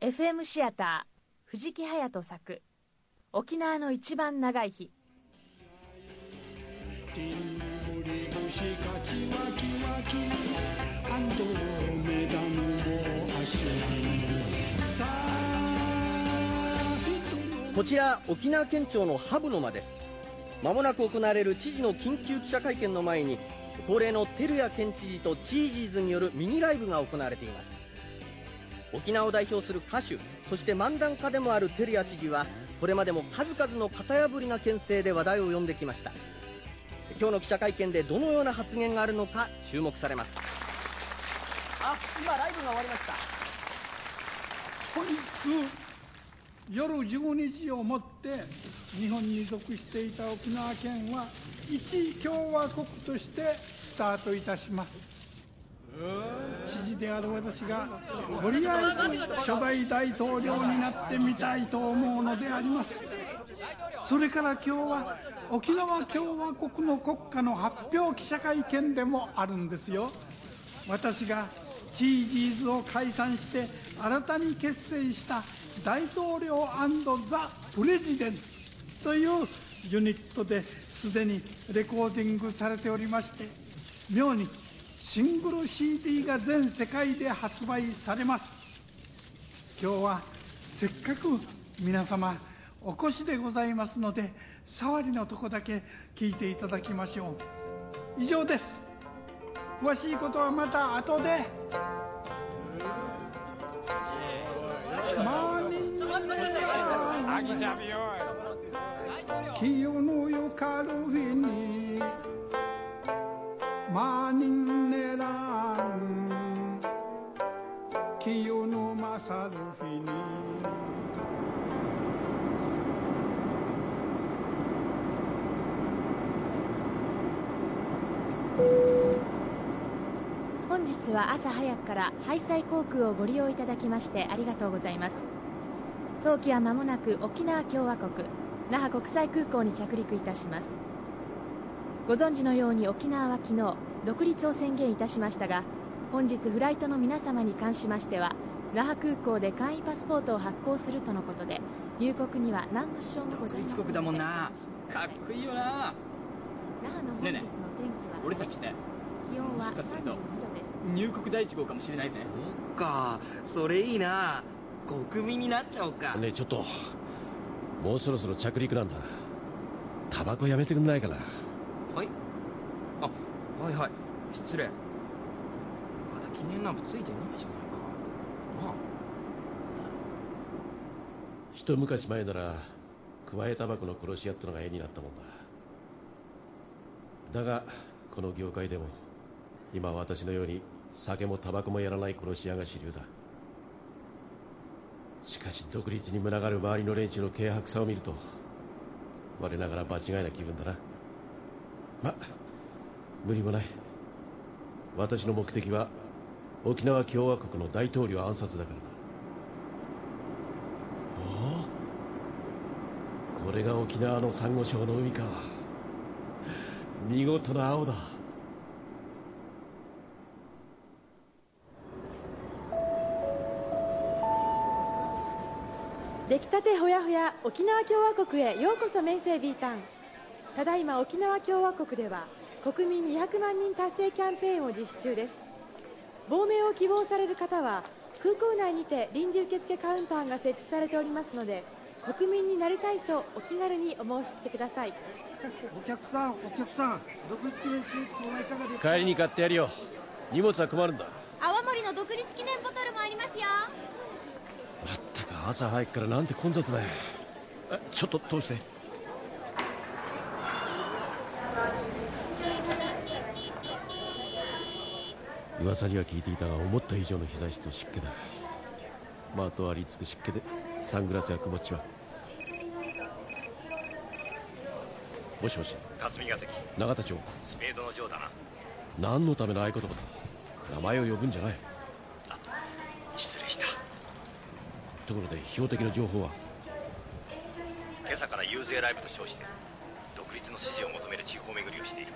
FM シアター藤木隼人作沖縄の一番長い日。こちら沖縄県庁のハブの間です。まもなく行われる知事の緊急記者会見の前に恒例の照屋県知事とチージーズによるミニライブが行われています。沖縄を代表する歌手そして漫談家でもある照屋知事はこれまでも数々の型破りな牽制で話題を呼んできました。今日の記者会見でどのような発言があるのか注目されます。あ今ライブが終わりました。本日夜15日をもって日本に属していた沖縄県は一共和国としてスタートいたします。知事である私がとりあえず初代大統領になってみたいと思うのであります。それから今日は沖縄共和国の国歌の発表記者会見でもあるんですよ。私がチージーズを解散して新たに結成した大統領ザ・プレジデンツというユニットですでにレコーディングされておりまして明日シングル CD が全世界で発売されます。今日はせっかく皆様お越しでございますので触りのとこだけ聞いていただきましょう。以上です。詳しいことはまた後で。マーニング清のよカルフィに。マーニンネ清のマサルフィに。本日は朝早くからハイサイ航空をご利用いただきましてありがとうございます。当機は間もなく沖縄共和国那覇国際空港に着陸いたします。ご存知のように沖縄は昨日独立を宣言いたしましたが本日フライトの皆様に関しましては那覇空港で簡易パスポートを発行するとのことで入国には何の支障もございません独立国だもんな。かっこいいよな。那覇の本日の天気はねえねえ。俺たちって気温はもしかすると32度です入国第一号かもしれないぜそっか。それいいな。国民になっちゃおうか。ねえちょっと。もうそろそろ着陸なんだ。タバコやめてくんないかな。はい。あはいはい。失礼記念ランプついてねえじゃないか。なあ。一昔前なら加えタバコの殺し屋ってのが絵になったもんだ。だがこの業界でも今私のように酒もタバコもやらない殺し屋が主流だ。しかし独立に群がる周りの連中の軽薄さを見ると我ながら場違いな気分だな。ま無理もない。私の目的は沖縄共和国の大統領暗殺だからなおおこれが沖縄のサンゴ礁の海か。見事な青だ。出来たてほやほや沖縄共和国へようこそメンセービータン。ただいま沖縄共和国では国民200万人達成キャンペーンを実施中です。亡命を希望される方は空港内にて臨時受付カウンターが設置されておりますので国民になりたいとお気軽にお申し付けください。お客さんお客さん独立記念チーズはいかがですか？帰りに買ってやるよ。荷物は困るんだ。泡盛の独立記念ボトルもありますよ。まったく朝早くからなんて混雑だよ。あちょっと通して？噂には聞いていたが思った以上の日差しと湿気だ。まとわりつく湿気で。サングラスや曇っちは。もしもし。霞が関。永田町。スペードの城だな。何のための合言葉だ。名前を呼ぶんじゃない。失礼した。ところで標的の情報は。今朝から遊説ライブと称して独立の支持を求める地方巡りをしている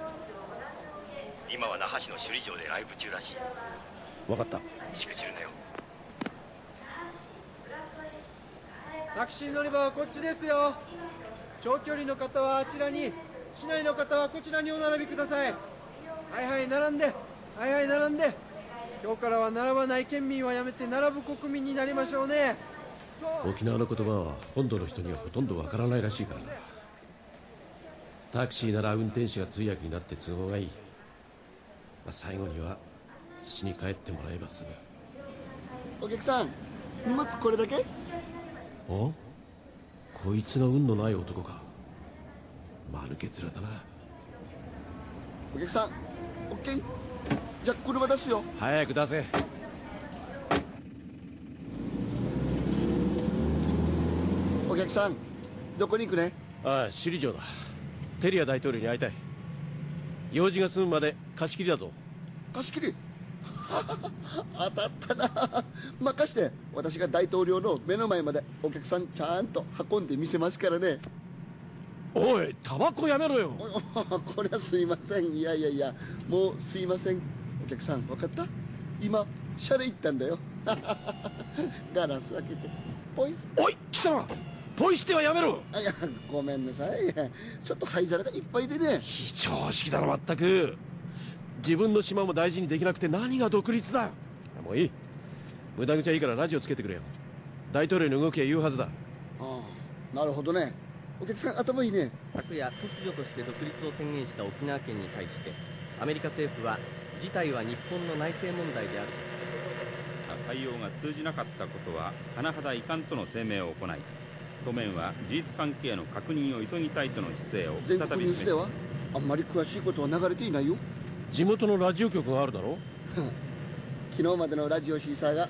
今は那覇市の首里城でライブ中らしい。分かった。しくじるなよ。タクシー乗り場はこっちですよ。長距離の方はあちらに市内の方はこちらにお並びください。はいはい並んで。はいはい並んで。今日からは並ばない県民はやめて並ぶ国民になりましょうね。沖縄の言葉は本土の人にはほとんどわからないらしいからな。タクシーなら運転手が通訳になって都合がいい、まあ、最後には土に帰ってもらえばすぐお客さん荷物これだけ？お？こいつの運のない男か。間抜け面だな。お客さんオッケー。じゃあ車出すよ。早く出せ。お客さんどこに行くね？ああ首里城だ。テリア大統領に会いたい用事が済むまで貸し切りだぞ貸し切り？当たったな。任して。私が大統領の目の前までお客さんちゃんと運んでみせますからね。おいタバコやめろよ。これはすいません。いやいやいやもうすいません。お客さん分かった？今シャレ行ったんだよ。ガラス開けてポイ。おい貴様ポイしてはやめろ。いやごめんなさい。ちょっと灰皿がいっぱいでね。非常識だなまったく。自分の島も大事にできなくて何が独立だ。もういい。無駄口はいいからラジオつけてくれよ。大統領の動きは言うはずだ。ああなるほどね。お客さん頭いいね。昨夜突如として独立を宣言した沖縄県に対してアメリカ政府は事態は日本の内政問題である。対応が通じなかったことは甚だ遺憾との声明を行い当面は事実関係の確認を急ぎたいとの姿勢を全国ニュースではあんまり詳しいことは流れていないよ。地元のラジオ局があるだろ？う 昨日までのラジオシーサーが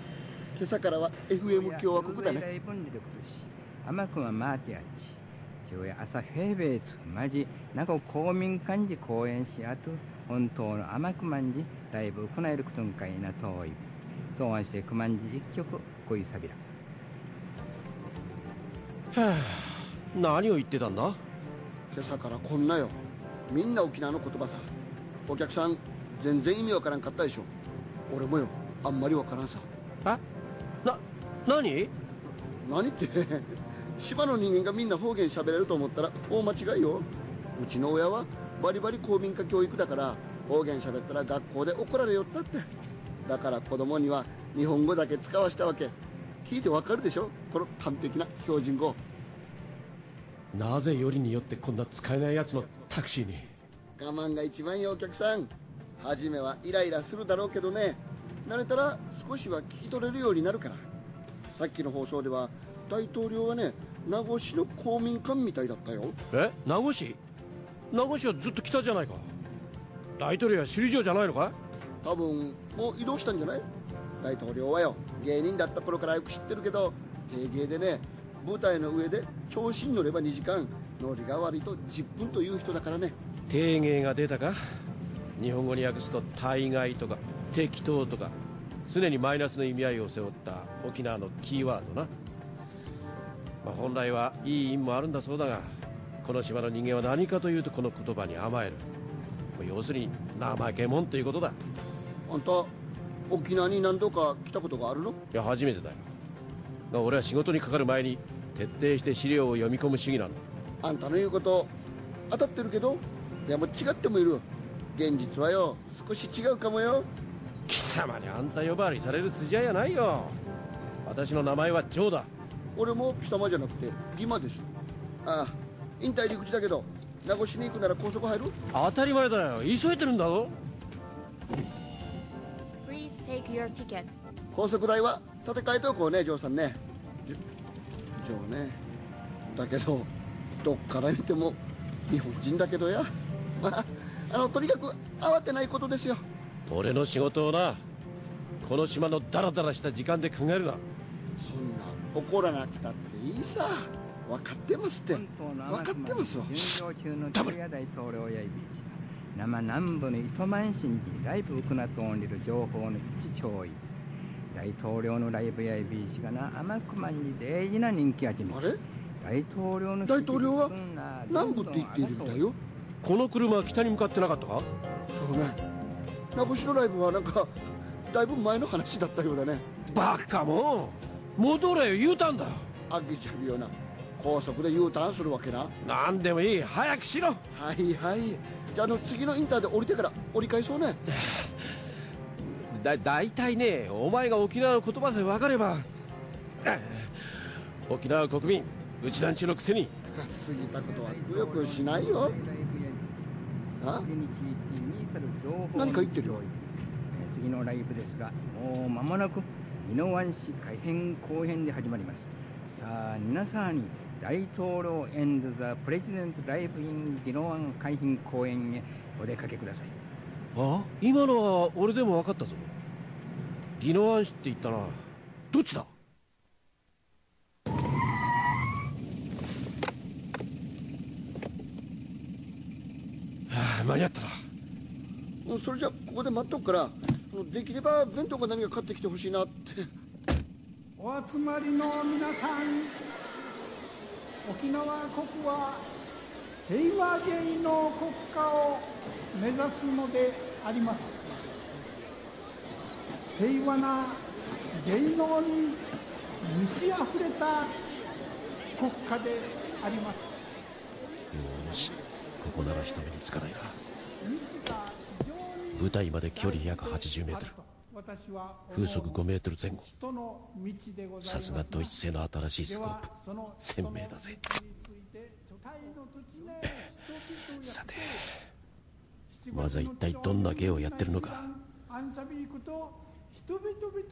今朝からは FM 共和国だね。甘くはマーティアチ今日朝フェーベイトマジなんか公民館で公演しあと本当の甘くまんじライブ行えることんかいな遠い。と東わしてくまんじ一曲恋サビラは あ何を言ってたんだ？今朝からこんなよ。みんな沖縄の言葉さ。お客さん全然意味わからんかったでしょ。俺もよ。あんまりわからんさ。えな何？何って。島の人間がみんな方言喋れると思ったら大間違いよ。うちの親はバリバリ公民化教育だから方言喋ったら学校で怒られよったって。だから子供には日本語だけ使わしたわけ聞いてわかるでしょ？この完璧な標準語。なぜよりによってこんな使えないやつのタクシーに？我慢が一番よお客さん初めはイライラするだろうけどね。慣れたら少しは聞き取れるようになるから。さっきの放送では大統領はね名護市の公民館みたいだったよ。え？名護市？名護市はずっと北じゃないか。大統領は首里城じゃないのか？多分もう移動したんじゃない？大統領はよ芸人だった頃からよく知ってるけど定芸でね舞台の上で調子に乗れば2時間ノリが悪いと10分という人だからね。定芸が出たか？日本語に訳すと大概とか適当とか常にマイナスの意味合いを背負った沖縄のキーワードな、まあ、本来はいい意味もあるんだそうだがこの島の人間は何かというとこの言葉に甘える。要するに怠け者ということだ。あんた沖縄に何度か来たことがあるの？いや初めてだよ。が俺は仕事にかかる前に徹底して資料を読み込む主義なんだあんたの言うこと当たってるけど？いやもう違ってもいる。現実はよ。少し違うかもよ。貴様にあんた呼ばわりされる筋合いやないよ。私の名前はジョーだ。俺も貴様じゃなくてギマですああ引退陸地だけど名護市に行くなら高速入る？当たり前だよ。急いでるんだぞ take your ticket 高速代は立て替えておこうねジョーさんね。ジョーね。だけどどっから見ても日本人だけどや。まああのとにかく慌てないことですよ。俺の仕事をなこの島のダラダラした時間で考えるな。そんな怒らなくたっていいさ。分かってますって。分かってますわダメ大統領やいびち生南部の糸満市にライブウクナトンリル情報の一調い大統領のライブやいびちがな甘くまんに大事な人気あちみあれ？大統領の大統領は？南部って言っているみたいよ。この車は北に向かってなかったか？そうね。名護市のライブはなんかだいぶ前の話だったようだね。バカもう。戻れよ言うたんだ飽きちゃうような。高速で U ターンするわけな。何でもいい。早くしろ。はいはいじゃああの次のインターで降りてから折り返そうね。だ大体ねお前が沖縄の言葉さえ分かれば沖縄国民うちなんちゅのくせに。過ぎたことはくよくよしないよ。あ？何か言ってるよ。次のライブですがもう間もなく宜野湾市改編後編で始まります。さあ皆さんに大統領エンド・ザ・プレジデント・ライブ・イン・宜野湾海浜公園へお出かけください。あ今のは俺でも分かったぞ。宜野湾市って言ったなどっちだ？はあ間に合ったな。うんそれじゃここで待っとくからできれば弁当か何か買ってきてほしいなって。お集まりの皆さん沖縄国は平和芸の国家を目指すのであります。平和な芸能に満ち溢れた国家であります。よしここなら人目につかないな。舞台まで距離約80メートル。風速5メートル前後。さすがドイツ製の新しいスコープ。鮮明だぜ。さてまずは一体どんな芸をやってるのか。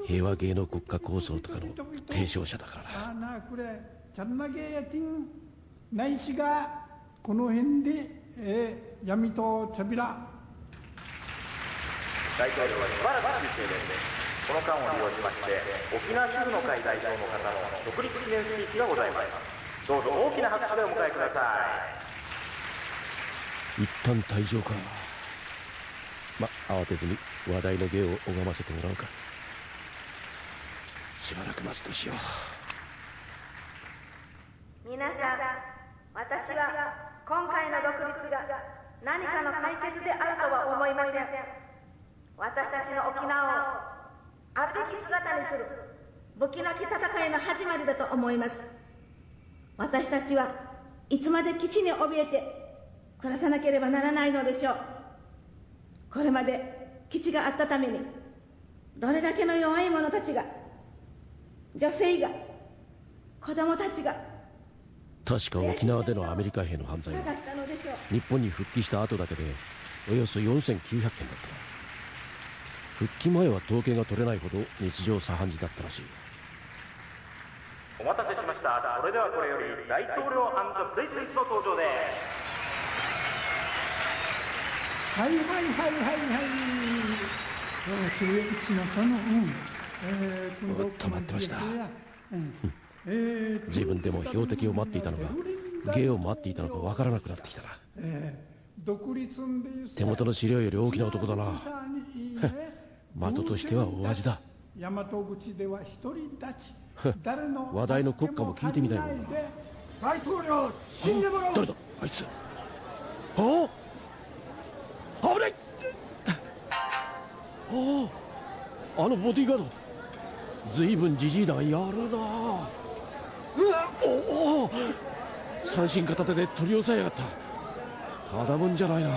平和芸能国家構想とかの提唱者だからな。ないしがこの辺で、えー、闇と茶びら大統領はしばらく休憩ですこの間を利用しまして沖縄主婦の会代表の方の独立記念スピーチがございますどうぞ大きな拍手でお迎えください一旦退場か。ま慌てずに話題の芸を拝ませてもらおうかしばらく待つとしよう皆さん私は今回の独立が何かの解決であるとは思いません私たちの沖縄をあるべき姿にする武器なき戦いの始まりだと思います。私たちはいつまで基地に怯えて暮らさなければならないのでしょう。これまで基地があったためにどれだけの弱い者たちが女性が子供たちが確か沖縄でのアメリカ兵の犯罪は日本に復帰した後だけでおよそ4900件だった復帰前は統計が取れないほど日常茶飯事だったらしい。お待たせしました。それではこれより大統領プレジデントの登場です。はいはいはいはいはい。中1のそのうんえー、おっと待ってました、自分でも標的を待っていたのか芸を待っていたのかわからなくなってきたな、手元の資料より大きな男だな的としては大味だ。大和口では一人立ち。話題の国歌も聞いてみたいもんな大統領死んでもらう誰だ？あいつ。あ？あ危ないあ？あのボディーガード。随分じじいだがやるな。うわおお。三振片手で取り押さえやがった。ただもんじゃないな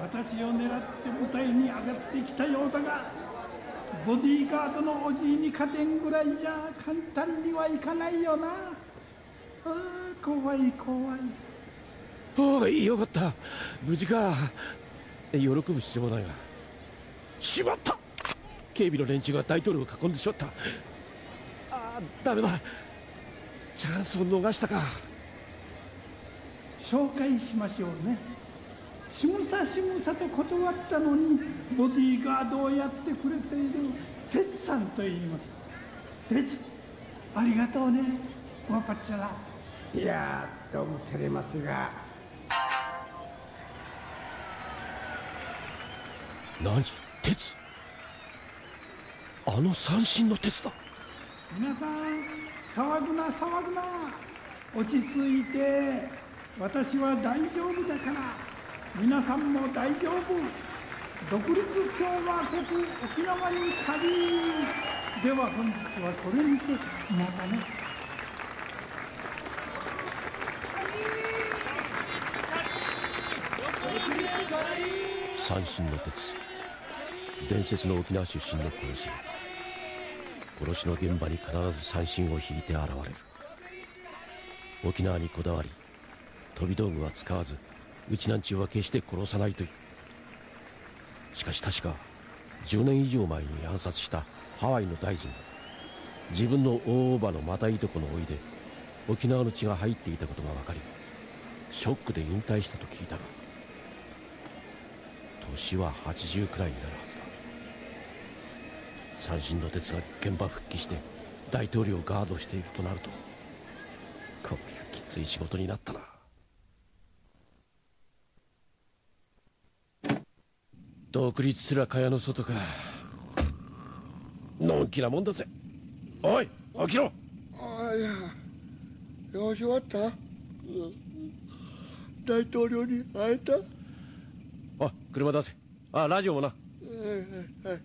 私を狙って舞台に上がってきたようだがボディーガードのおじいに勝てんぐらいじゃ簡単にはいかないよな。ああ怖い怖い。おおよかった。無事か。喜ぶ必要はないがしまった。警備の連中が大統領を囲んでしまった。ああダメだ。チャンスを逃したか。紹介しましょうねしぐさしぐさと断ったのにボディーガードをやってくれている哲さんと言います。哲ありがとうね。わかっちゃら。いやどうも照れますが。何？鉄あの三振の鉄だ。皆さん騒ぐな騒ぐな。落ち着いて。私は大丈夫だから皆さんも大丈夫。独立共和国沖縄に旅。では本日はこれにてまたね。三線の鉄。伝説の沖縄出身の殺し殺しの現場に必ず三線を引いて現れる。沖縄にこだわり飛び道具は使わずうちなんちゅうは決して殺さないという。しかし確か10年以上前に暗殺したハワイの大臣が自分の大叔母のまたいとこのおいで沖縄の血が入っていたことが分かりショックで引退したと聞いたが年は80くらいになるはずだ。三振の鉄が現場復帰して大統領をガードしているとなるとこりゃきつい仕事になったな。独立すら蚊帳の外か。のんきなもんだぜ。おい起きろ。ああいや。よし終わった、うん大統領に会えた？あ車出せ。あラジオもな。はいはいはい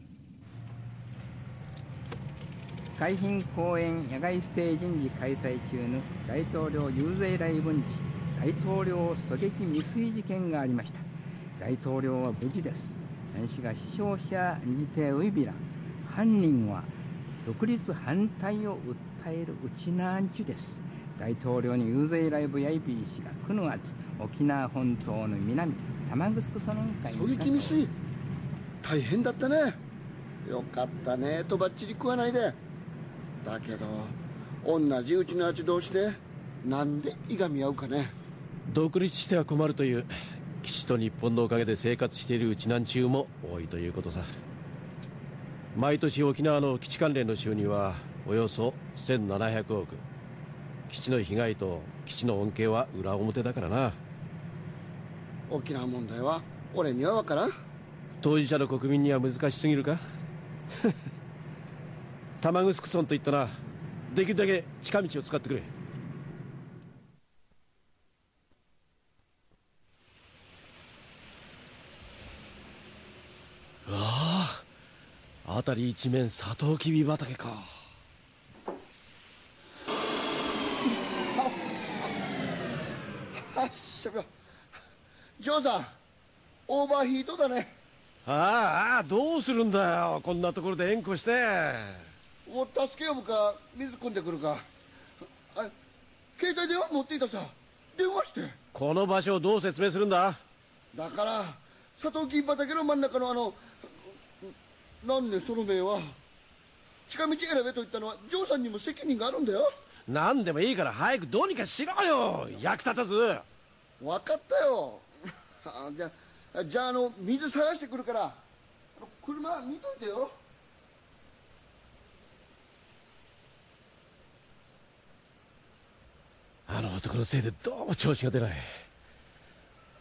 海浜公園野外ステージ人事開催中の大統領遊説来分地大統領狙撃未遂事件がありました。大統領は無事です男子が死傷者にてウイビラ犯人は独立反対を訴えるうちなんちゅです。大統領に遊説ライブやいびい氏が9月沖縄本島の南玉城村会狙撃未遂大変だったね。よかったねとばっちり食わないで。だけど同じうちのあち同士でなんでいがみ合うかね。独立しては困るという基地と日本のおかげで生活しているうちなんちゅうも多いということさ。毎年沖縄の基地関連の収入はおよそ1700億。基地の被害と基地の恩恵は裏表だからな。沖縄問題は俺には分からん。当事者の国民には難しすぎるか？玉城村といったな。できるだけ近道を使ってくれああ辺り一面サトウキビ畑か。あっしゃジョーさんオーバーヒートだねああどうするんだよこんなところで援護してもう助け呼ぶか水汲んでくるかあ携帯電話持っていたさ電話してこの場所をどう説明するんだだからサトウキビ畑の真ん中のあのなんでその名は近道選べと言ったのはジョーさんにも責任があるんだよ。何でもいいから早くどうにかしろよ。役立たず。分かったよ。あ じゃあじゃああの水探してくるから。車見といてよ。あの男のせいでどうも調子が出ない。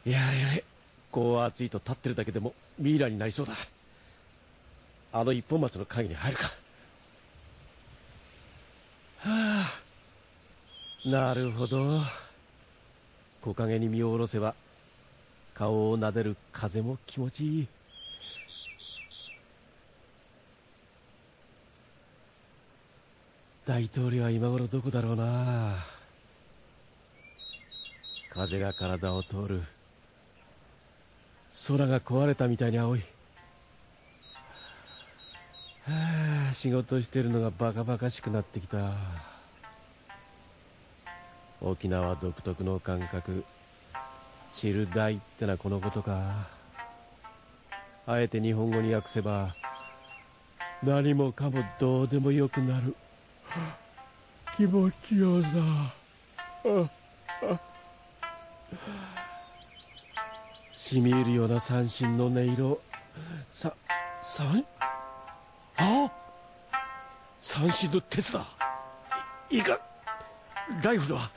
いやいやこう暑いと立ってるだけでもミイラになりそうだあの一本松の影に入るか。はあ。なるほど。木陰に身を下ろせば顔を撫でる風も気持ちいい。大統領は今頃どこだろうな。風が体を通る。空が壊れたみたいに青い。仕事してるのがバカバカしくなってきた。沖縄独特の感覚。チルダイってのはこのことか。あえて日本語に訳せば何もかもどうでもよくなる。気持ちよさ。しみ入るような三振の音色。さ三？三振の鉄だ。いいか？ライフルは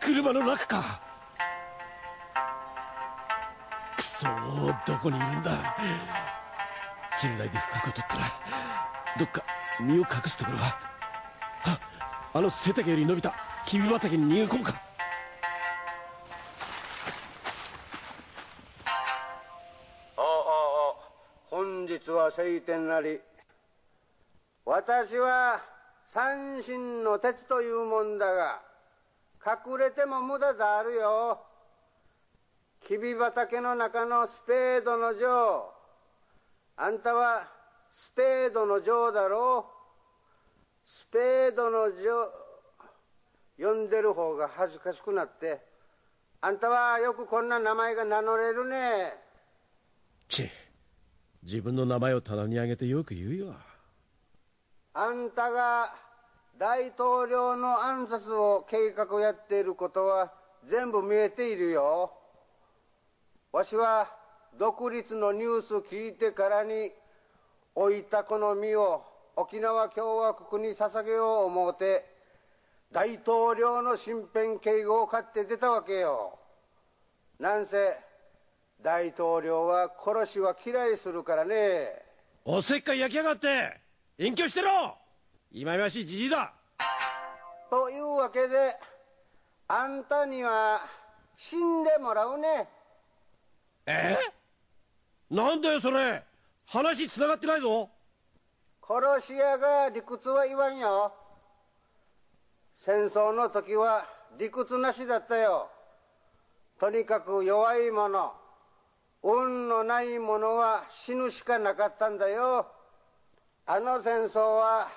車の中か？くそどこにいるんだ？チルダイで深くを取ったらどっか身を隠すところは？ああの背丈より伸びたキビ畑に逃げ込むか？おうおうおう本日は晴天なり。私は三神の鉄というもんだが隠れても無駄であるよ。きび畑の中のスペードの女あんたはスペードの女だろ。うスペードの女呼んでる方が恥ずかしくなって。あんたはよくこんな名前が名乗れるね。ち自分の名前を棚に上げてよく言うよ。あんたが大統領の暗殺を計画やっていることは全部見えているよ。わしは独立のニュース聞いてからに置いたこの身を沖縄共和国に捧げよう思うて大統領の身辺警護を買って出たわけよ。なんせ大統領は殺しは嫌いするからね。おせっかい焼きやがって。隠居してろ。忌々しいじじいだ。というわけであんたには死んでもらうね。え？なんだよそれ。話つながってないぞ。殺し屋が理屈は言わんよ。戦争の時は理屈なしだったよ。とにかく弱い者運のない者は死ぬしかなかったんだよあの戦争は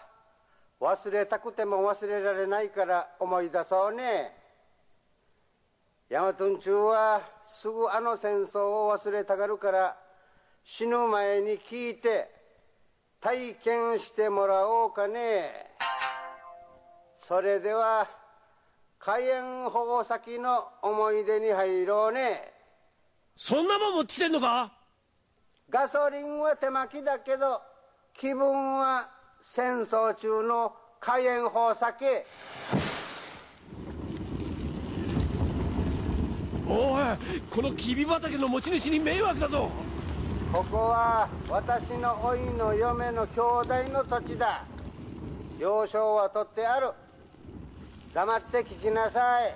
忘れたくても忘れられないから思い出そうね。ヤマトン中はすぐあの戦争を忘れたがるから死ぬ前に聞いて体験してもらおうかね。それでは火炎保護先の思い出に入ろうね。そんなもん持ってきてんのか？ガソリンは手巻きだけど気分は戦争中の火炎放酒おいこのきび畑の持ち主に迷惑だぞ。ここは私の甥の嫁の兄弟の土地だ。了承は取ってある。黙って聞きなさい。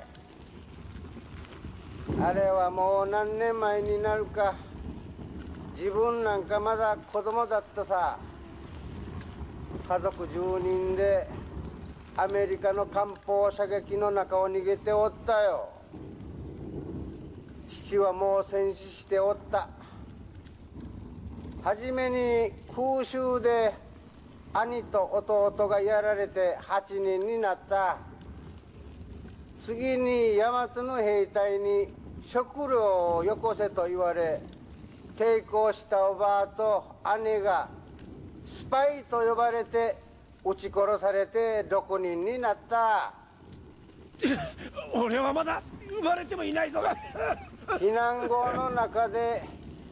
あれはもう何年前になるか。自分なんかまだ子供だったさ家族10人でアメリカの艦砲射撃の中を逃げておったよ。父はもう戦死しておった。初めに空襲で兄と弟がやられて8人になった。次に大和の兵隊に食料をよこせと言われ抵抗したおばあと姉がスパイと呼ばれて撃ち殺されて6人になった。俺はまだ生まれてもいないぞ。避難後の中で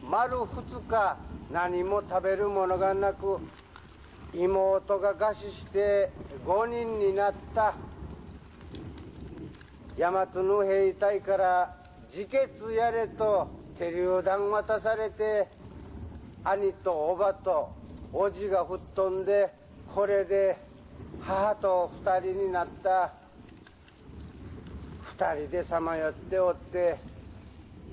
丸2日何も食べるものがなく妹が餓死して5人になった。大和の兵隊から自決やれと手榴弾渡されて兄とおばとおじが吹っ飛んでこれで母と2人になった2人でさまよっておって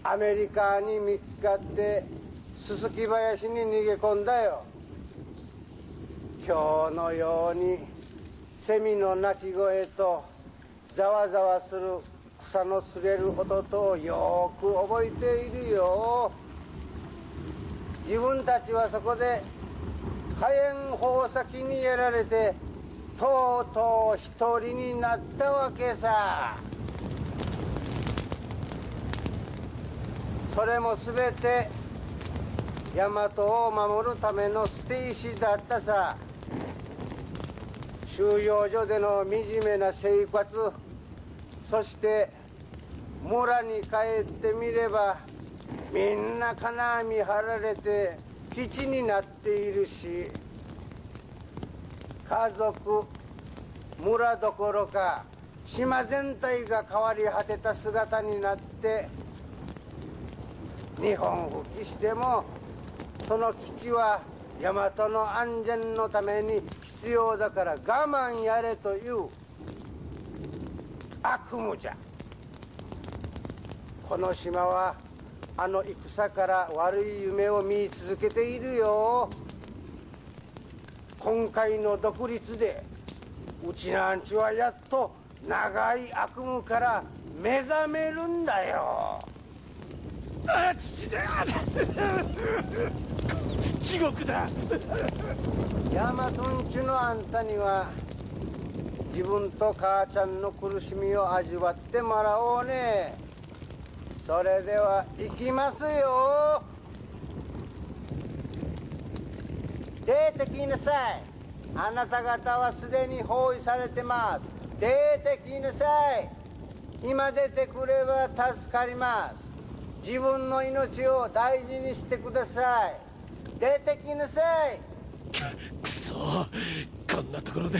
アメリカに見つかってすすき林に逃げ込んだよ。今日のようにセミの鳴き声とざわざわする草の擦れる音とよく覚えているよ。自分たちはそこで火炎放射にやられてとうとう一人になったわけさ。それも全て大和を守るための捨て石だったさ。収容所での惨めな生活。そして村に帰ってみればみんな金網張られて基地になっているし家族村どころか島全体が変わり果てた姿になって日本復帰してもその基地は大和の安全のために必要だから我慢やれという悪夢じゃ。この島はあの戦から悪い夢を見続けているよ。今回の独立でうちなんちはやっと長い悪夢から目覚めるんだよ。あち地獄だ。ヤマトンチのあんたには自分と母ちゃんの苦しみを味わってもらおうね。それでは行きますよ。出てきなさい。あなた方はすでに包囲されてます。出てきなさい。今出てくれば助かります。自分の命を大事にしてください。出てきなさい。くそ。こんなところで。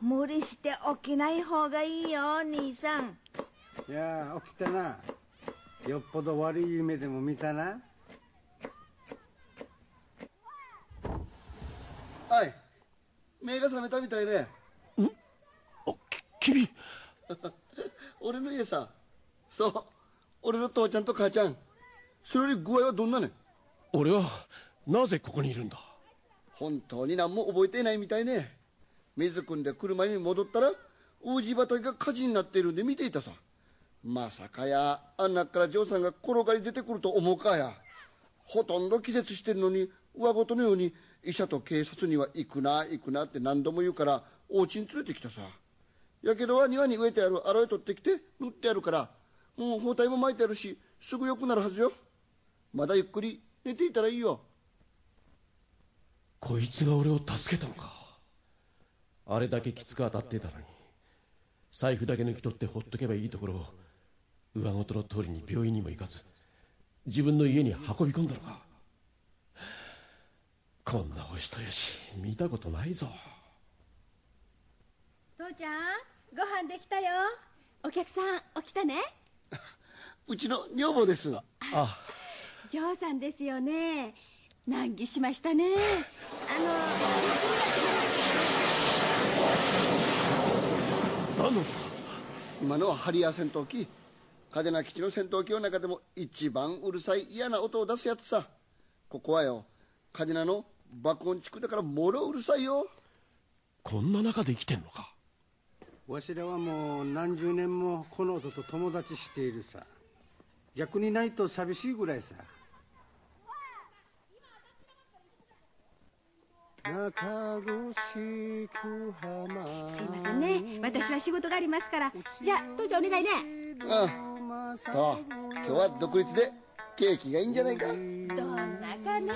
無理して起きない方がいいよ兄さん。いや起きたな。よっぽど悪い夢でも見たな。はい目が覚めたみたいね。君。俺の家さそう。俺の父ちゃんと母ちゃん。それより具合はどんなね俺はなぜここにいるんだ？本当に何も覚えていないみたいね。水汲んで車に戻ったら宇治畑が火事になっているんで見ていたさ。まさかやあん中からジョーさんが転がり出てくると思うかや。ほとんど気絶してるのに上ごとのように医者と警察には行くな行くなって何度も言うからお家に連れてきたさ。やけどは庭に植えてあるアロエ取ってきて塗ってあるからもう包帯も巻いてあるしすぐ良くなるはずよ。まだゆっくり寝ていたらいいよ。こいつが俺を助けたのか。あれだけきつく当たってたのに。財布だけ抜き取ってほっとけばいいところを上ごとの通りに病院にも行かず自分の家に運び込んだのか。こんなお人よし見たことないぞ。父ちゃんご飯できたよ。お客さん起きたね。うちの女房です。あジョーさんですよね。難儀しましたね。何の。今のはハリアー戦闘機。嘉手納基地の戦闘機の中でも一番うるさい嫌な音を出すやつさ。ここはよ。嘉手納の爆音地区だからもろうるさいよ。こんな中で生きてんのか。わしらはもう何十年もこの音と友達しているさ逆にないと寂しいぐらいさ。中越く浜。すいませんね。私は仕事がありますから。じゃあ父ちゃんお願いね。うんと今日は独立でケーキがいいんじゃないか。どんなかね。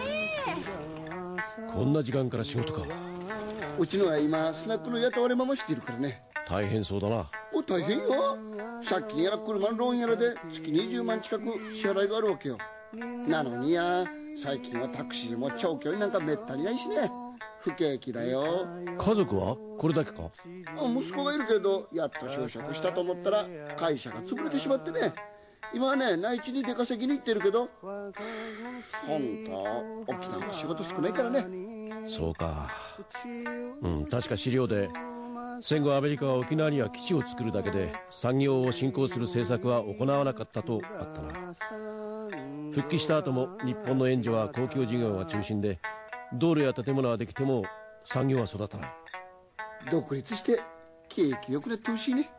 こんな時間から仕事か。うちのは今スナックの雇われまましているからね大変そうだな。お大変よ。借金やら車のローンやらで月20万近く支払いがあるわけよ。なのにや最近はタクシーも長距離なんかめったにないしね。不景気だよ。家族は？これだけか？息子がいるけどやっと就職したと思ったら会社が潰れてしまってね。今はね内地に出稼ぎに行ってるけど本当沖縄も仕事少ないからね。そうか。うん確か資料で戦後アメリカは沖縄には基地を作るだけで産業を振興する政策は行わなかったとあったな。復帰した後も日本の援助は公共事業が中心で道路や建物はできても産業は育たない。独立して景気よくなってほしいね。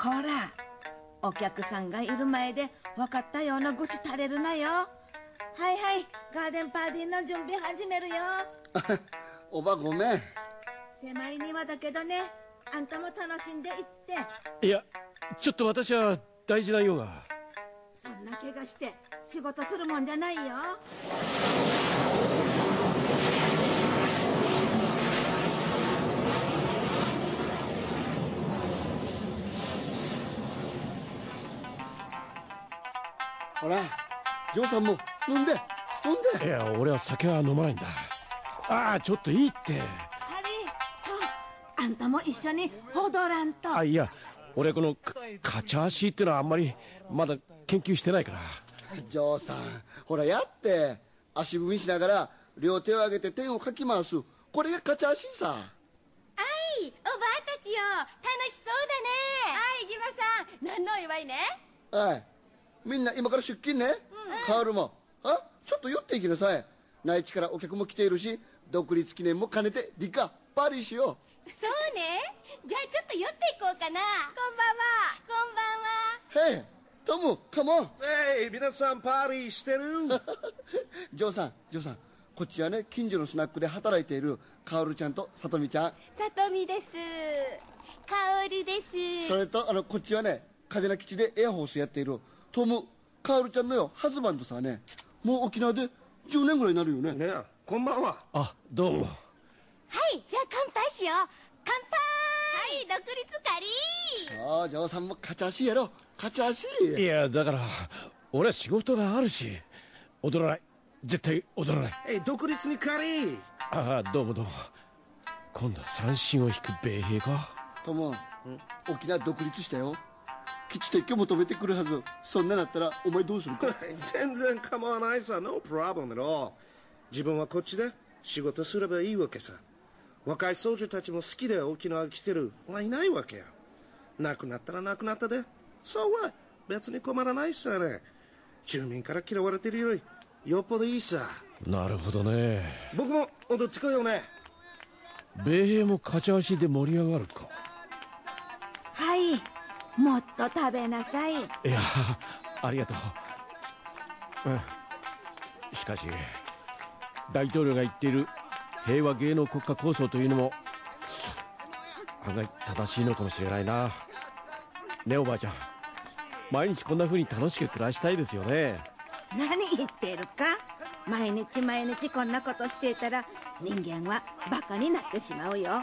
こらお客さんがいる前で分かったような愚痴垂れるなよ。はいはいガーデンパーティーの準備始めるよ。おばごめん狭い庭だけどねあんたも楽しんでいって。いやちょっと私は大事な用がそんな怪我して仕事するもんじゃないよ。ほらジョーさんも飲んで飲んで。いや俺は酒は飲まないんだ。ああちょっといいってあんたも一緒に踊らんと。あいや俺このかカチャーシーってのはあんまりまだ研究してないから。ジョーさんほらやって。足踏みしながら両手を上げて天をかき回す。これがカチャーシーさ。はいおばあたちよ。楽しそうだね。はいギマさん。何のお祝いね？はいみんな今から出勤ね、カールも。あちょっと酔っていきなさい。内地からお客も来ているし独立記念も兼ねてリカパーリーしよそうね。じゃあちょっと酔っていこうかな。こんばんは。こんばんは。うへいトムカモンえい皆さんパーリーしてる？ジョーさんジョーさん。こっちはね近所のスナックで働いているカオルちゃんとさとみちゃん。さとみです。かおるです。それとあのこっちはね嘉手納基地でエアホースやっているトムカオルちゃんのよハズバンドさね。もう沖縄で10年ぐらいになるよね。ねこんばんは。あどうもはいじゃあ乾杯しよう。乾杯。はい独立カリーそうジョーさんもカチャーシーやろカチャーシーいやだから俺は仕事があるし踊らない。絶対踊らない。えい独立に借りああどうもどうも。今度は三振を引く米兵か。トム沖縄独立したよ。基地撤去求めてくるはず。そんなだったらお前どうするか。全然構わないさ。No problem at all 自分はこっちで仕事すればいいわけさ若い僧侶たちも好きで沖縄来てる。はいないわけや。亡くなったら亡くなったで。そうは別に困らないさね。住民から嫌われてるよりよっぽどいいさなるほどね。僕も踊ってこようね。米兵もカチャーシーで盛り上がるか。はい。もっと食べなさい。いやありがとう、うん、しかし大統領が言っている平和芸能国家構想というのも案外正しいのかもしれないな。ねおばあちゃん。毎日こんな風に楽しく暮らしたいですよね。何言ってるか？毎日毎日こんなことしていたら人間はバカになってしまうよ。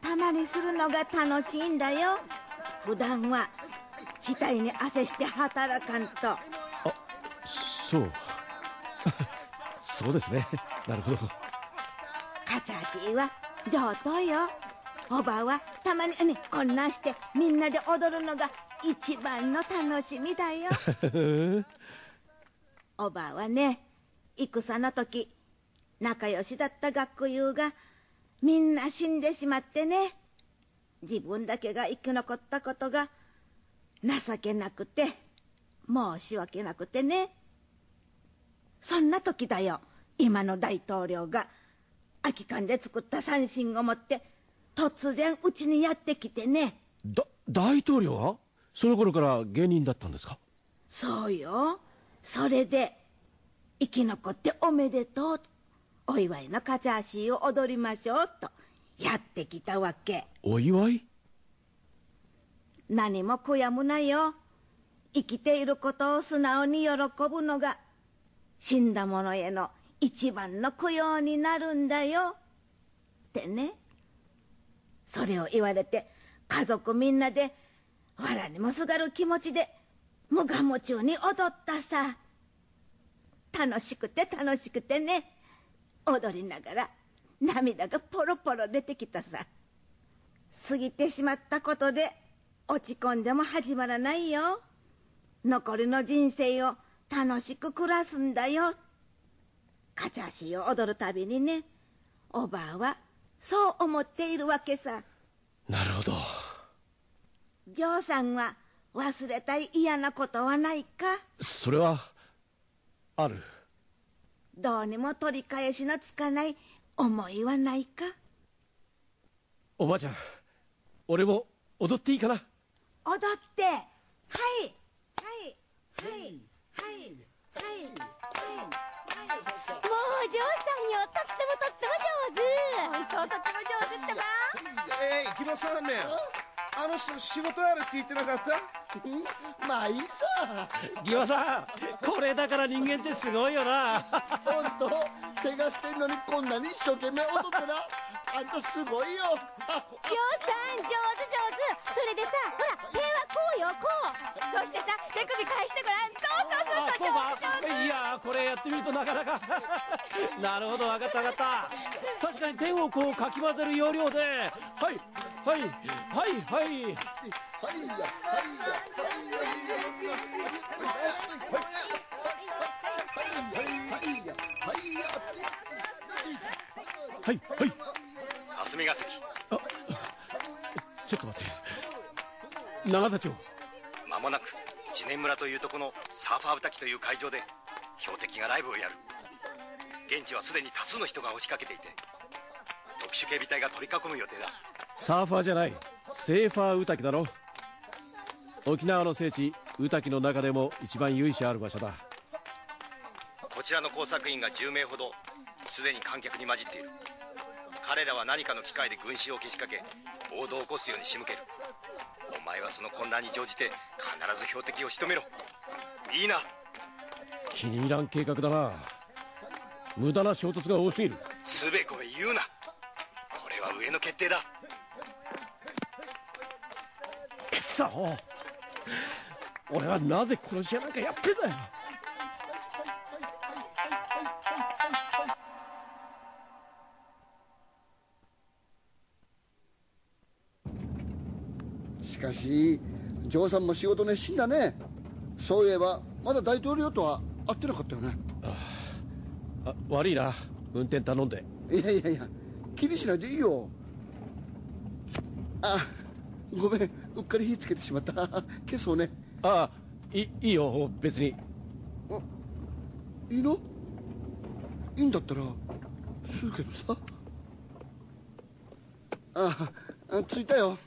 たまにするのが楽しいんだよ。普段は額に汗して働かんと。そう。そうですね。なるほどカチャーシーは上等よ。おばあはたまにねこんなんしてみんなで踊るのが一番の楽しみだよ。おばあはね戦の時仲良しだった学友がみんな死んでしまってね。自分だけが生き残ったことが情けなくて申し訳なくてね。そんな時だよ。今の大統領が空き缶で作った三振を持って突然うちにやってきてね。だ大統領は？その頃から芸人だったんですか？そうよ。それで生き残っておめでとうお祝いのカチャーシーを踊りましょうとやってきたわけ。お祝い？何も悔やむなよ。生きていることを素直に喜ぶのが死んだ者への一番の供養になるんだよ。ってね。それを言われて家族みんなで藁にもすがる気持ちで無我夢中に踊ったさ。楽しくて楽しくてね。踊りながら涙がポロポロ出てきたさ。過ぎてしまったことで落ち込んでも始まらないよ。残りの人生を楽しく暮らすんだよ。カチャーシーを踊るたびにね。おばあはそう思っているわけさ。なるほど。ジョーさんは忘れたい嫌なことはないか？それはある。どうにも取り返しのつかない思いはないか？おばあちゃん俺も踊っていいかな？踊って。はい。はい。はい。はい。はいはいもうジョーさんよとってもとっても上手。本当とっても上手ってばえい木本さん。ねあの人仕事あるって言ってなかった？まあいいさ。ギワさん。これだから人間ってすごいよな。本当？怪我してんのにこんなに一生懸命踊ってなあんたすごいよ。ジョーさん上手上手。それでさほら手はこうよこう。そしてさ手首返してごらん。そうそうそうそういやあこれやってみるとなかなかなるほど分かった分かった確かに天をこうかき混ぜる要領ではいはいはいはいはいやはいはい霞が関。ちょっと待って。永田町。間もなく知念村というとこのサーファー歌きという会場で標的がライブをやる。現地はすでに多数の人が押しかけていて特殊警備隊が取り囲む予定だ。サーファーじゃない。セーファーウタキだろ。沖縄の聖地ウタキの中でも一番由緒ある場所だ。こちらの工作員が10名ほどすでに観客に混じっている彼らは何かの機械で群衆をけしかけ暴動を起こすように仕向ける。お前はその混乱に乗じて必ず標的を仕留めろ。いいな。気に入らん計画だな。無駄な衝突が多すぎる。つべこべ言うな。これは上の決定だ。くそ。俺はなぜ殺し屋なんかやってんだよかしジョーさんも仕事熱心だね。そういえばまだ大統領とは会ってなかったよね。あ悪いな。運転頼んで。いやいやいや気にしないでいいよ。あごめん。うっかり火つけてしまった。消そうね。ああいいいよ。別に。いいの？いいんだったらするけどさ。ああ着いたよ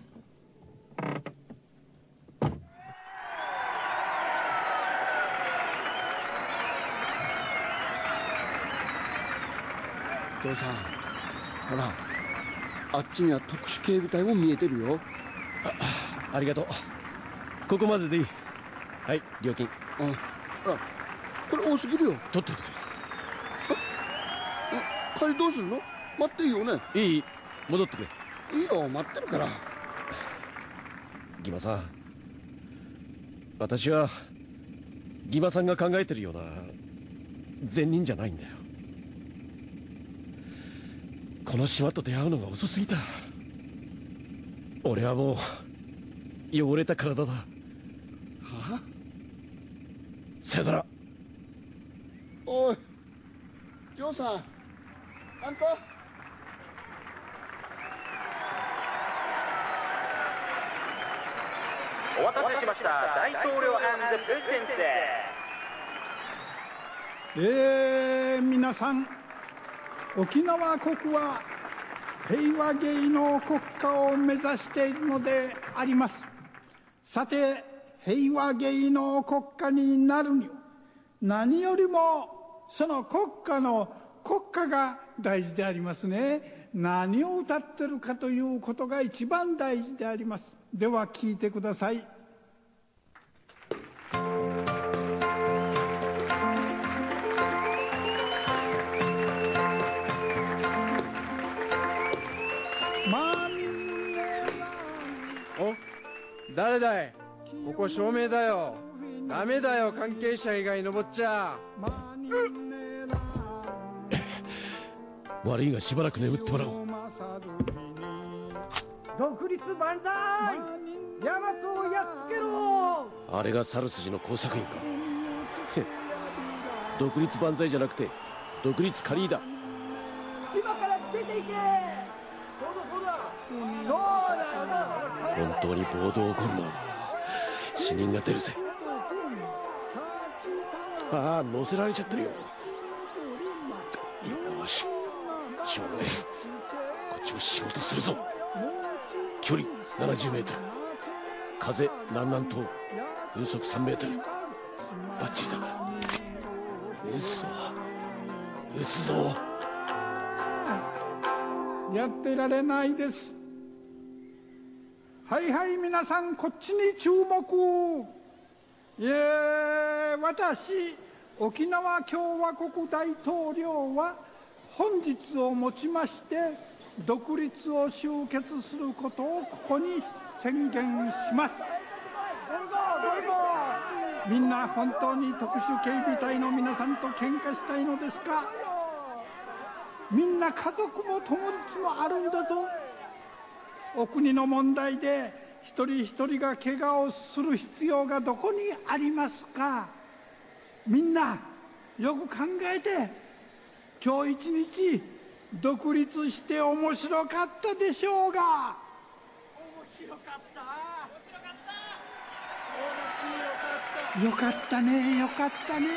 ジョーさん。ほらあっちには特殊警備隊も見えてるよ。ありがとう。ここまででいい。はい料金。ああこれ多すぎるよ。取っておいて。くれ帰りどうするの？待っていいよね？いい。戻ってくれ。いいよ待ってるから。ギマさん。私はギマさんが考えてるような善人じゃないんだよこの島と出会うのが遅すぎた。俺はもう汚れた体だ。はあ？さよなら。おいジョーさんあんた？お待たせしました。大統領プレゼンえー、皆さん沖縄国は平和芸の国家を目指しているのであります。さて平和芸の国家になるには何よりもその国家の国家が大事でありますね。何を歌ってるかということが一番大事であります。では聞いてください。誰だい?ここ照明だよ。ダメだよ関係者以外登っちゃ。悪いがしばらく眠ってもらおう。独立万歳。ヤマトをやっつけろ。あれが猿筋の工作員か。独立万歳じゃなくて独立カリーだ。島から出ていけ。そうだそうだそう。だ本当に暴動起こるな死人が出るぜ。ああ乗せられちゃってるよ。よし。しょうがねえ。こっちも仕事するぞ。距離70メートル。風南南東。風速3メートル。バッチリだ。撃つぞ。撃つぞ。やってられないです。はいはい皆さんこっちに注目。いえ私沖縄共和国大統領は本日をもちまして独立を終結することをここに宣言します。みんな本当に特殊警備隊の皆さんと喧嘩したいのですか？みんな家族も友達もあるんだぞ。お国の問題で一人一人が怪我をする必要がどこにありますか？みんなよく考えて今日一日独立して面白かったでしょうが。面白かった。よかったねよかったね。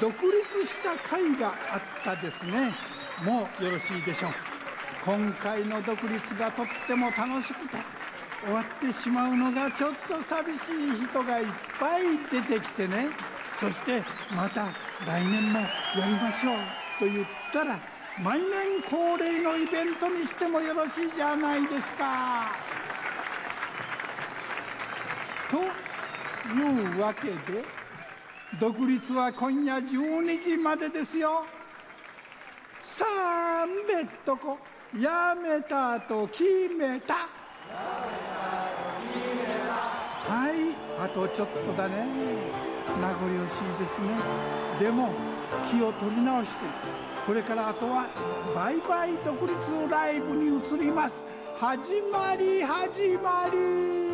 独立した会があったですね。もうよろしいでしょう今回の独立がとっても楽しくて終わってしまうのがちょっと寂しい人がいっぱい出てきてねそしてまた来年もやりましょうと言ったら毎年恒例のイベントにしてもよろしいじゃないですか。というわけで独立は今夜12時までですよ。さあべっとこやめたと決めた。はいあとちょっとだね。名残惜しいですね。でも気を取り直してこれからあとはバイバイ独立ライブに移ります。始まり始まり。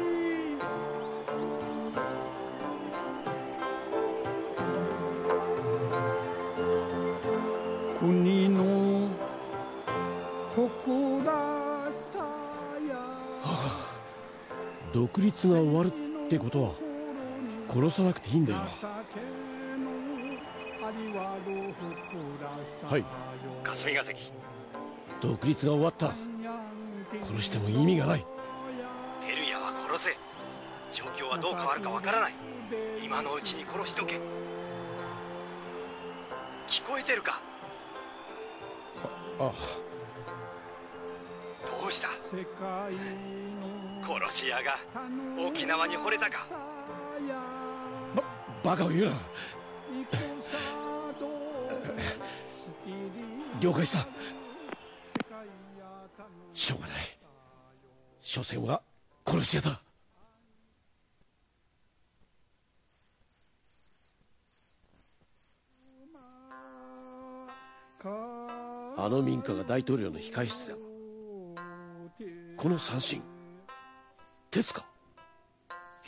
誇らさや独立が終わるってことは殺さなくていいんだよな。はい。霞が関。独立が終わった。殺しても意味がない。ペルヤは殺せ。状況はどう変わるかわからない。今のうちに殺しとけ。聞こえてるか？あどうした。殺し屋が沖縄に惚れたか。バカを言うな。了解した。しょうがない。所詮は殺し屋だ。あの民家が大統領の控室だこの三振。鉄か？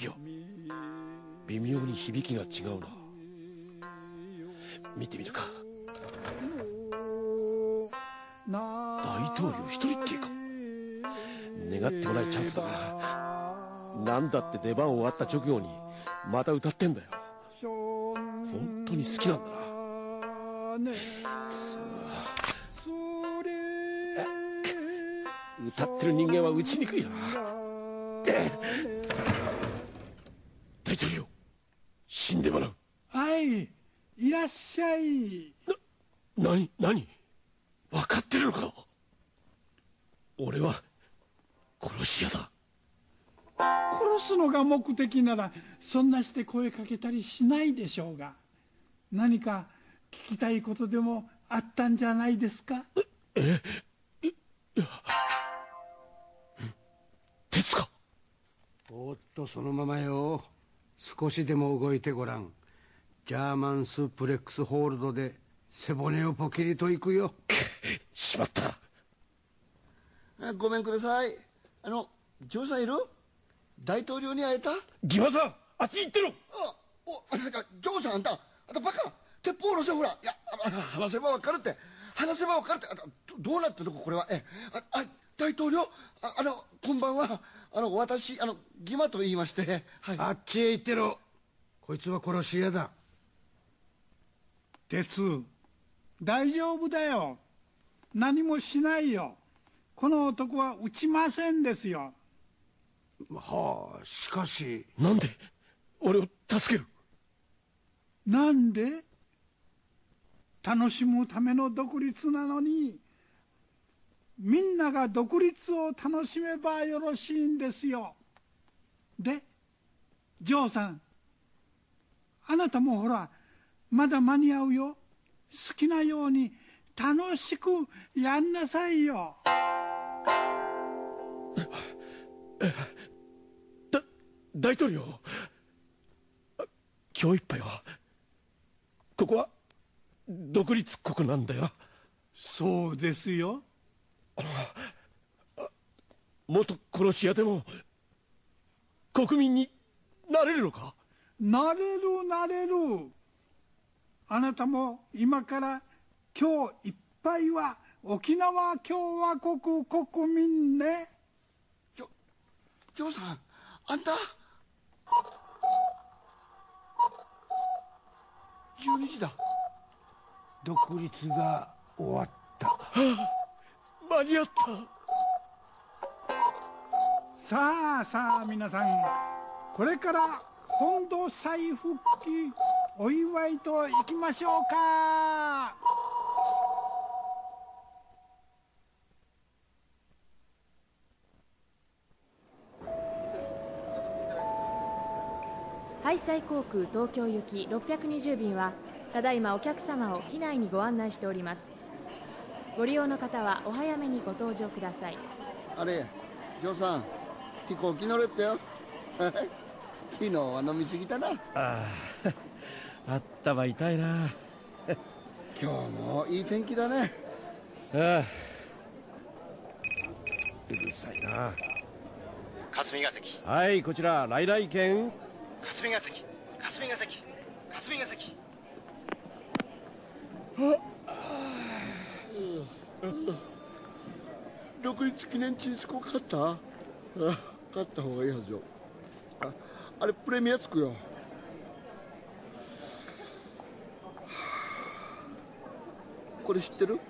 いや微妙に響きが違うな。見てみるか。大統領一人っきりか。願ってもないチャンスだな。何だって出番終わった直後にまた歌ってんだよ。本当に好きなんだな。歌ってる人間は打ちにくいな。大統領死んでもらう。はいいらっしゃい。な何何分かってるのか？俺は殺し屋だ。殺すのが目的ならそんなして声かけたりしないでしょうが。何か聞きたいことでもあったんじゃないですか？えいそのままよ。少しでも動いてごらん。ジャーマンスープレックスホールドで背骨をポキリといくよ。しまった。あごめんください。あのジョーさんいる？大統領に会えた？ギマさんあっち行ってろ。あおあなんかジョーさんあんたあんたバカ。鉄砲のせほらいやああ話せばわかるって。話せばわかるって。あどどうなってるの？これは。えああ大統領？ああのこんばんはあの私あのギマと言いまして、はい、あっちへ行ってろ。こいつは殺し屋だ。鉄大丈夫だよ。何もしないよ。この男は撃ちませんですよ。はあしかし。なんで？俺を助ける。なんで？楽しむための独立なのにみんなが独立を楽しめばよろしいんですよ。でジョーさんあなたもほらまだ間に合うよ。好きなように楽しくやんなさいよ。だ大統領今日いっぱいはここは独立国なんだよ。なそうですよ元殺し屋でも国民になれるのか？なれるなれる。あなたも今から今日いっぱいは沖縄共和国国民ね。ジョジョーさんあんた？12時だ。独立が終わった、はあ、間に合った。さあさあ皆さんこれから本土再復帰お祝いといきましょうか。ハイサイ航空東京行き620便はただいまお客様を機内にご案内しておりますご利用の方はお早めにご搭乗ください。あれジョーさん飛行機乗れってよ。昨日は飲みすぎたな。あ あ頭痛いな。今日もいい天気だね。ああうるさいな。霞が関。はいこちら来来県霞が関。霞が関。霞が関独立記念チンスコ買った？あ買った方がいいはずよ。ああれプレミアつくよ。これ知ってる？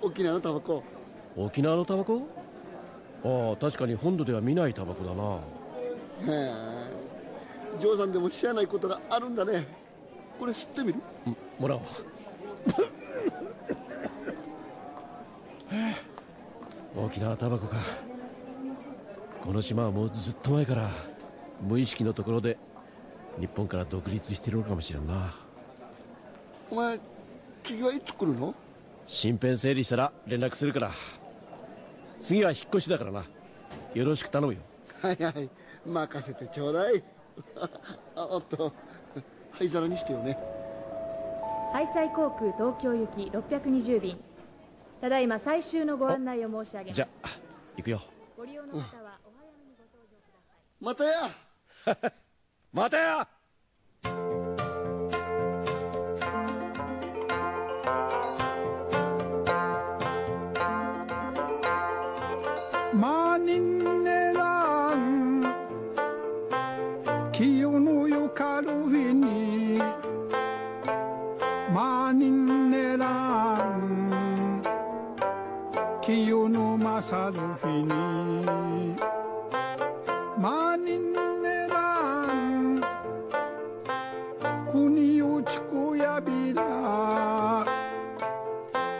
沖縄のタバコ。沖縄のタバコ？ああ確かに本土では見ないタバコだな。へえ。ジョーさんでも知らないことがあるんだね。これ知ってみる？もらおう沖縄タバコか。この島はもうずっと前から無意識のところで日本から独立してるのかもしれんな。お前次はいつ来るの？身辺整理したら連絡するから。次は引っ越しだからな。よろしく頼むよ。はいはい。任せてちょうだい。あ おっと。灰皿にしてよね。ハイサイ航空東京行き620便ただいま最終のご案内を申し上げます。じゃあ行くよ。ご利用の方はお早めにご搭乗ください。またやまたや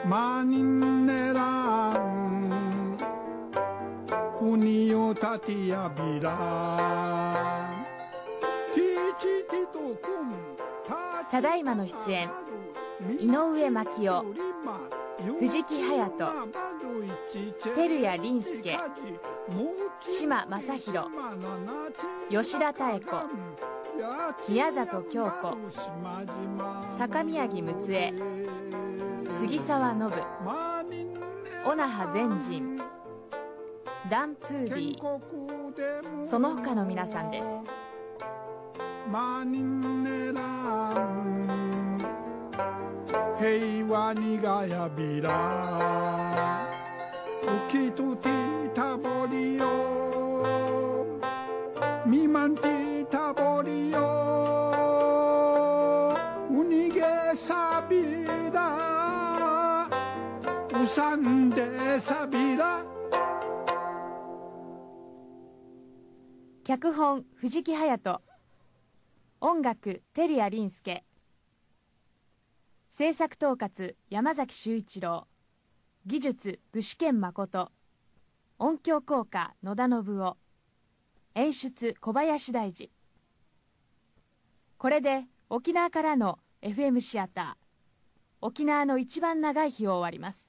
マニンレラン。国を立てやびらティチティトコンただいまの出演。井上真紀夫。藤木隼人照屋林介島正弘吉田妙子宮里京子高宮城睦江杉沢信小那覇善人ダン・プービーその他の皆さんです。平和にがやびら。浮きとてたぼりよみまんてたぼりようにげさびら。うさんでさびら。脚本藤木隼人。音楽照屋林介。制作統括山崎修一郎。技術具志堅誠。音響効果野田信夫。演出小林大二これで沖縄からの FM シアター。沖縄の一番長い日を終わります。